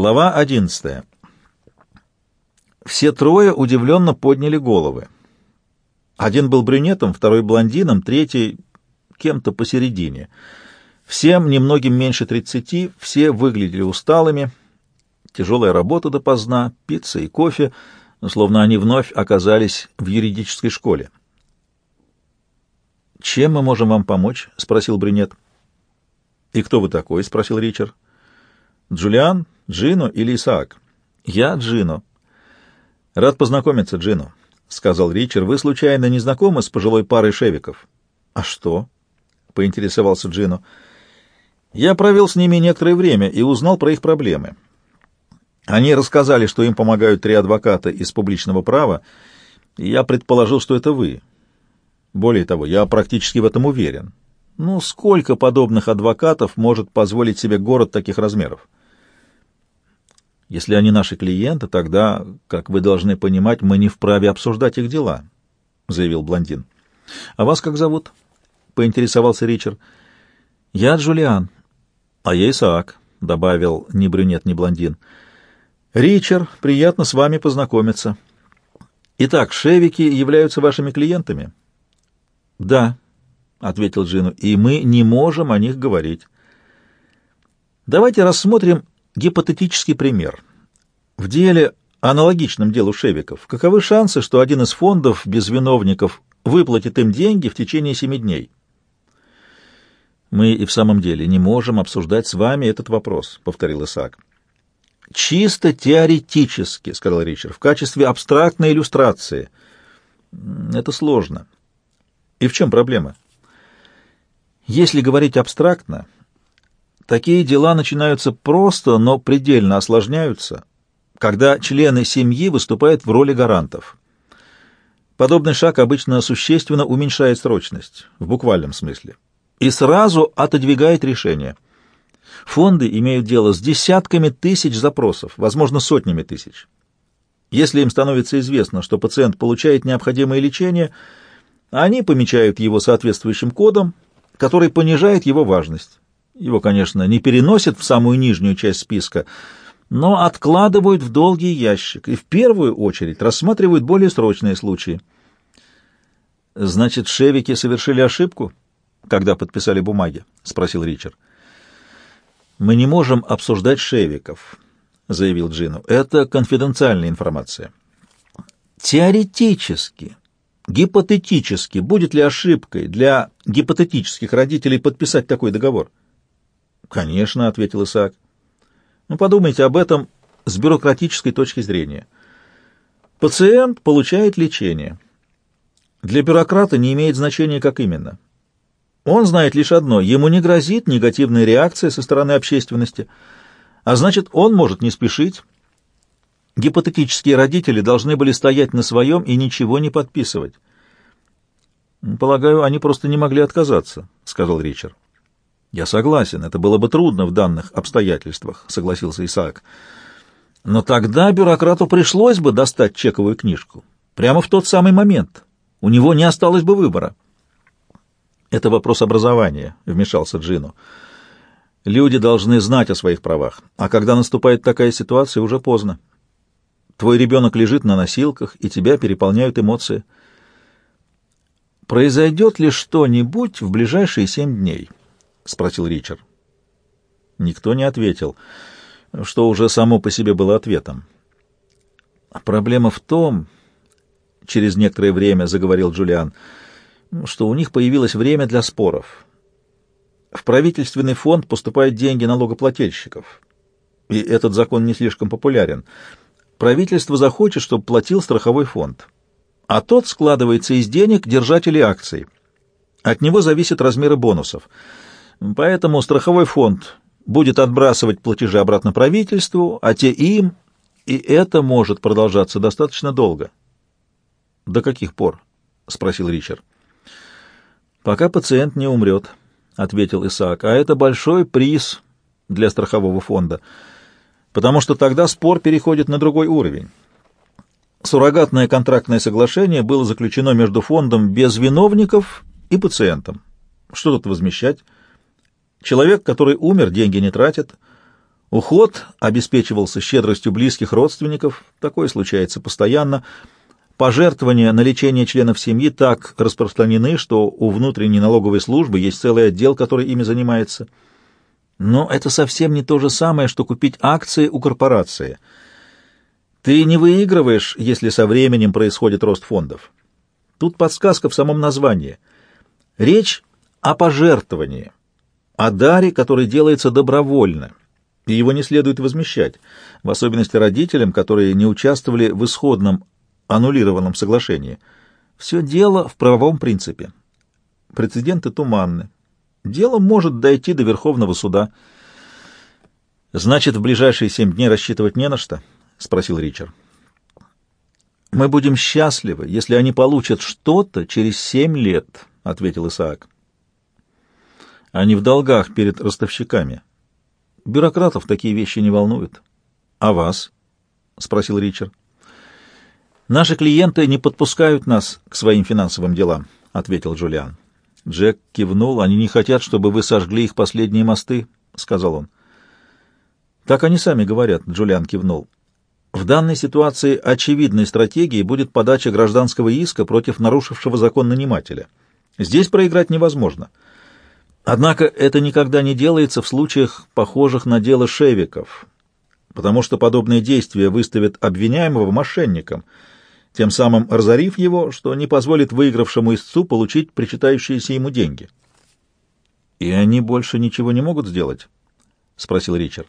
Глава одиннадцатая. Все трое удивленно подняли головы. Один был брюнетом, второй блондином, третий кем-то посередине. Всем немногим меньше тридцати, все выглядели усталыми. Тяжелая работа допоздна, пицца и кофе, словно они вновь оказались в юридической школе. «Чем мы можем вам помочь?» — спросил брюнет. «И кто вы такой?» — спросил Ричард. «Джулиан, Джино или Исаак?» «Я Джино». «Рад познакомиться, Джино». — сказал Ричард. — Вы, случайно, не знакомы с пожилой парой шевиков? — А что? — поинтересовался Джино. — Я провел с ними некоторое время и узнал про их проблемы. Они рассказали, что им помогают три адвоката из публичного права, и я предположил, что это вы. Более того, я практически в этом уверен. Ну, сколько подобных адвокатов может позволить себе город таких размеров? — если они наши клиенты, тогда, как вы должны понимать, мы не вправе обсуждать их дела, — заявил блондин. — А вас как зовут? — поинтересовался Ричард. — Я Джулиан. — А я Исаак, — добавил ни брюнет, ни блондин. — Ричард, приятно с вами познакомиться. Итак, шевики являются вашими клиентами? — Да, — ответил Джину, — и мы не можем о них говорить. Давайте рассмотрим Гипотетический пример. В деле, аналогичном делу Шевиков, каковы шансы, что один из фондов без виновников выплатит им деньги в течение семи дней? «Мы и в самом деле не можем обсуждать с вами этот вопрос», — повторил Исаак. «Чисто теоретически», — сказал Ричард, — «в качестве абстрактной иллюстрации. Это сложно. И в чем проблема? Если говорить абстрактно, Такие дела начинаются просто, но предельно осложняются, когда члены семьи выступают в роли гарантов. Подобный шаг обычно существенно уменьшает срочность, в буквальном смысле, и сразу отодвигает решение. Фонды имеют дело с десятками тысяч запросов, возможно, сотнями тысяч. Если им становится известно, что пациент получает необходимое лечение, они помечают его соответствующим кодом, который понижает его важность. Его, конечно, не переносят в самую нижнюю часть списка, но откладывают в долгий ящик и в первую очередь рассматривают более срочные случаи. «Значит, шевики совершили ошибку, когда подписали бумаги?» — спросил Ричард. «Мы не можем обсуждать шевиков», — заявил Джину. «Это конфиденциальная информация». «Теоретически, гипотетически, будет ли ошибкой для гипотетических родителей подписать такой договор?» «Конечно», — ответил Исаак. «Ну, подумайте об этом с бюрократической точки зрения. Пациент получает лечение. Для бюрократа не имеет значения, как именно. Он знает лишь одно — ему не грозит негативная реакция со стороны общественности, а значит, он может не спешить. Гипотетические родители должны были стоять на своем и ничего не подписывать. «Полагаю, они просто не могли отказаться», — сказал Ричард. «Я согласен, это было бы трудно в данных обстоятельствах», — согласился Исаак. «Но тогда бюрократу пришлось бы достать чековую книжку. Прямо в тот самый момент. У него не осталось бы выбора». «Это вопрос образования», — вмешался Джину. «Люди должны знать о своих правах, а когда наступает такая ситуация, уже поздно. Твой ребенок лежит на носилках, и тебя переполняют эмоции. Произойдет ли что-нибудь в ближайшие семь дней?» — спросил Ричард. Никто не ответил, что уже само по себе было ответом. «Проблема в том, — через некоторое время заговорил Джулиан, — что у них появилось время для споров. В правительственный фонд поступают деньги налогоплательщиков, и этот закон не слишком популярен. Правительство захочет, чтобы платил страховой фонд, а тот складывается из денег держателей акций. От него зависят размеры бонусов — Поэтому страховой фонд будет отбрасывать платежи обратно правительству, а те им, и это может продолжаться достаточно долго. «До каких пор?» — спросил Ричард. «Пока пациент не умрет», — ответил Исаак, — «а это большой приз для страхового фонда, потому что тогда спор переходит на другой уровень». Суррогатное контрактное соглашение было заключено между фондом без виновников и пациентом. Что тут возмещать? Человек, который умер, деньги не тратит. Уход обеспечивался щедростью близких родственников, такое случается постоянно. Пожертвования на лечение членов семьи так распространены, что у внутренней налоговой службы есть целый отдел, который ими занимается. Но это совсем не то же самое, что купить акции у корпорации. Ты не выигрываешь, если со временем происходит рост фондов. Тут подсказка в самом названии. Речь о пожертвовании, о даре, который делается добровольно и его не следует возмещать, в особенности родителям, которые не участвовали в исходном аннулированном соглашении. Все дело в правовом принципе. Прецеденты туманны. Дело может дойти до Верховного суда. «Значит, в ближайшие семь дней рассчитывать не на что?» — спросил Ричард. «Мы будем счастливы, если они получат что-то через семь лет», — ответил Исаак. «Они в долгах перед ростовщиками», Бюрократов такие вещи не волнуют. А вас? спросил Ричард. Наши клиенты не подпускают нас к своим финансовым делам, ответил Джулиан. Джек кивнул. Они не хотят, чтобы вы сожгли их последние мосты, сказал он. Так они сами говорят, Джулиан кивнул. В данной ситуации очевидной стратегией будет подача гражданского иска против нарушившего закон нанимателя. Здесь проиграть невозможно. Однако это никогда не делается в случаях, похожих на дело Шевиков, потому что подобные действия выставят обвиняемого мошенником, тем самым разорив его, что не позволит выигравшему истцу получить причитающиеся ему деньги. «И они больше ничего не могут сделать?» — спросил Ричард.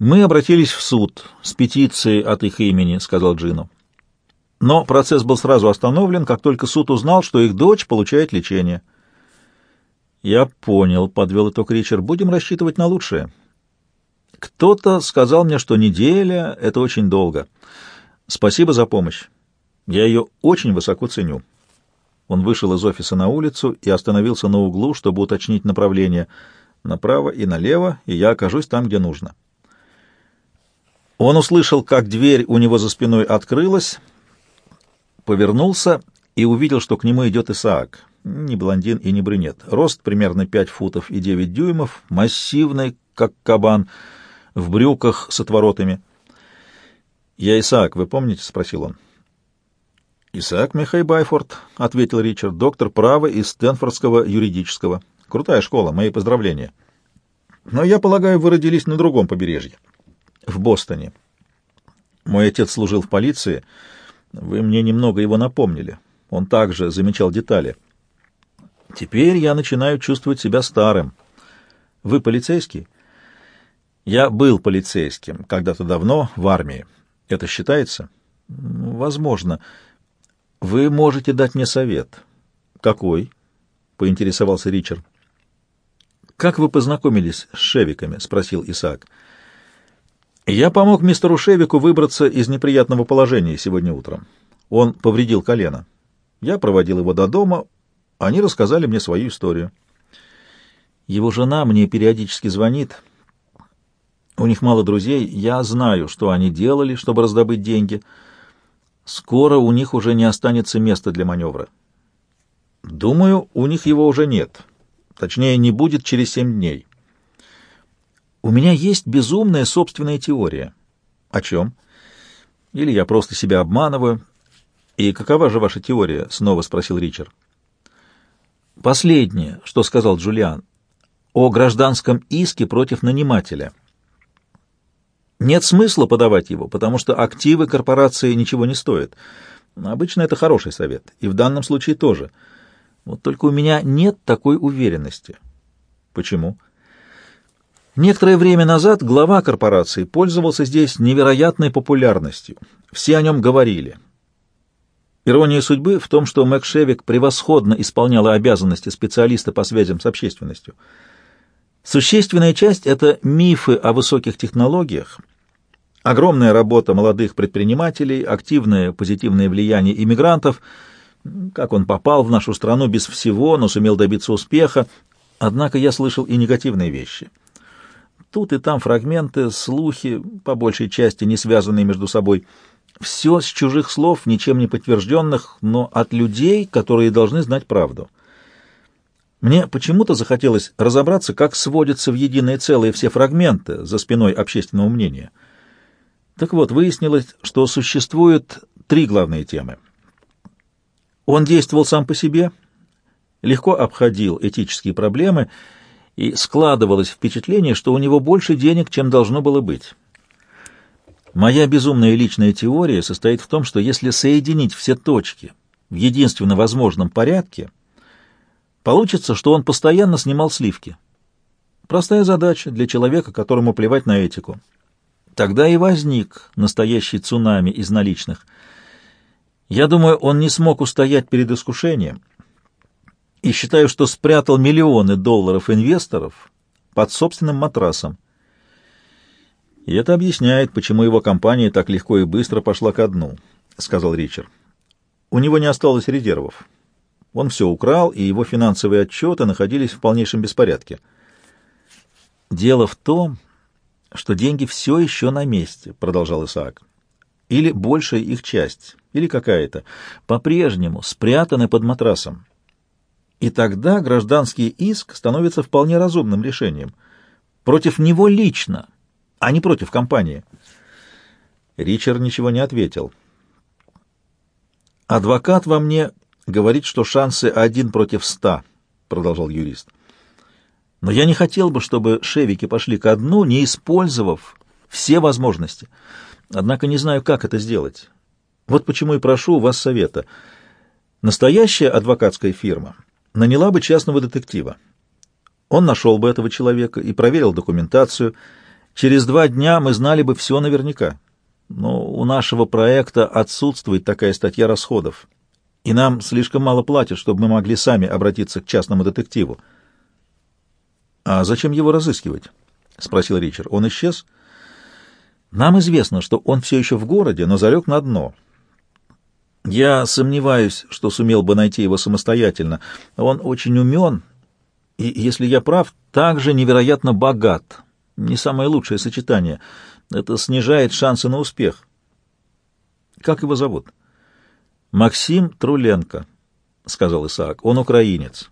«Мы обратились в суд с петицией от их имени», — сказал Джину. Но процесс был сразу остановлен, как только суд узнал, что их дочь получает лечение. «Я понял», — подвел итог Ричард. «Будем рассчитывать на лучшее». «Кто-то сказал мне, что неделя — это очень долго. Спасибо за помощь. Я ее очень высоко ценю». Он вышел из офиса на улицу и остановился на углу, чтобы уточнить направление направо и налево, и я окажусь там, где нужно. Он услышал, как дверь у него за спиной открылась, повернулся и увидел, что к нему идет Исаак не блондин и не брюнет. Рост примерно 5 футов и 9 дюймов, массивный, как кабан, в брюках с отворотами. «Я Исаак, вы помните?» — спросил он. «Исаак Михай Байфорд», — ответил Ричард, — «доктор права из Стэнфордского юридического. Крутая школа, мои поздравления. Но я полагаю, вы родились на другом побережье, в Бостоне. Мой отец служил в полиции. Вы мне немного его напомнили. Он также замечал детали». Теперь я начинаю чувствовать себя старым. Вы полицейский? Я был полицейским когда-то давно в армии. Это считается? Возможно. Вы можете дать мне совет. Какой? Поинтересовался Ричард. Как вы познакомились с Шевиками? Спросил Исаак. Я помог мистеру Шевику выбраться из неприятного положения сегодня утром. Он повредил колено. Я проводил его до дома, они рассказали мне свою историю. Его жена мне периодически звонит. У них мало друзей. Я знаю, что они делали, чтобы раздобыть деньги. Скоро у них уже не останется места для маневра. Думаю, у них его уже нет. Точнее, не будет через семь дней. У меня есть безумная собственная теория. О чем? Или я просто себя обманываю? И какова же ваша теория? Снова спросил Ричард. Последнее, что сказал Джулиан, о гражданском иске против нанимателя. Нет смысла подавать его, потому что активы корпорации ничего не стоят. Обычно это хороший совет, и в данном случае тоже. Вот только у меня нет такой уверенности. Почему? Некоторое время назад глава корпорации пользовался здесь невероятной популярностью. Все о нем говорили. Ирония судьбы в том, что Мэкшевик превосходно исполняла обязанности специалиста по связям с общественностью. Существенная часть — это мифы о высоких технологиях, огромная работа молодых предпринимателей, активное позитивное влияние иммигрантов, как он попал в нашу страну без всего, но сумел добиться успеха, однако я слышал и негативные вещи. Тут и там фрагменты, слухи, по большей части не связанные между собой — все с чужих слов, ничем не подтвержденных, но от людей, которые должны знать правду. Мне почему-то захотелось разобраться, как сводятся в единое целое все фрагменты за спиной общественного мнения. Так вот, выяснилось, что существует три главные темы. Он действовал сам по себе, легко обходил этические проблемы, и складывалось впечатление, что у него больше денег, чем должно было быть. Моя безумная личная теория состоит в том, что если соединить все точки в единственно возможном порядке, получится, что он постоянно снимал сливки. Простая задача для человека, которому плевать на этику. Тогда и возник настоящий цунами из наличных. Я думаю, он не смог устоять перед искушением, и считаю, что спрятал миллионы долларов инвесторов под собственным матрасом. И это объясняет, почему его компания так легко и быстро пошла ко дну, — сказал Ричард. У него не осталось резервов. Он все украл, и его финансовые отчеты находились в полнейшем беспорядке. Дело в том, что деньги все еще на месте, — продолжал Исаак. Или большая их часть, или какая-то, по-прежнему спрятаны под матрасом. И тогда гражданский иск становится вполне разумным решением. Против него лично, а не против компании. Ричард ничего не ответил. «Адвокат во мне говорит, что шансы один против ста», — продолжал юрист. «Но я не хотел бы, чтобы шевики пошли ко дну, не использовав все возможности. Однако не знаю, как это сделать. Вот почему и прошу у вас совета. Настоящая адвокатская фирма наняла бы частного детектива. Он нашел бы этого человека и проверил документацию, — Через два дня мы знали бы все наверняка. Но у нашего проекта отсутствует такая статья расходов, и нам слишком мало платят, чтобы мы могли сами обратиться к частному детективу. — А зачем его разыскивать? — спросил Ричард. — Он исчез? — Нам известно, что он все еще в городе, но залег на дно. Я сомневаюсь, что сумел бы найти его самостоятельно. Он очень умен и, если я прав, также невероятно богат не самое лучшее сочетание. Это снижает шансы на успех. Как его зовут? Максим Труленко, сказал Исаак. Он украинец.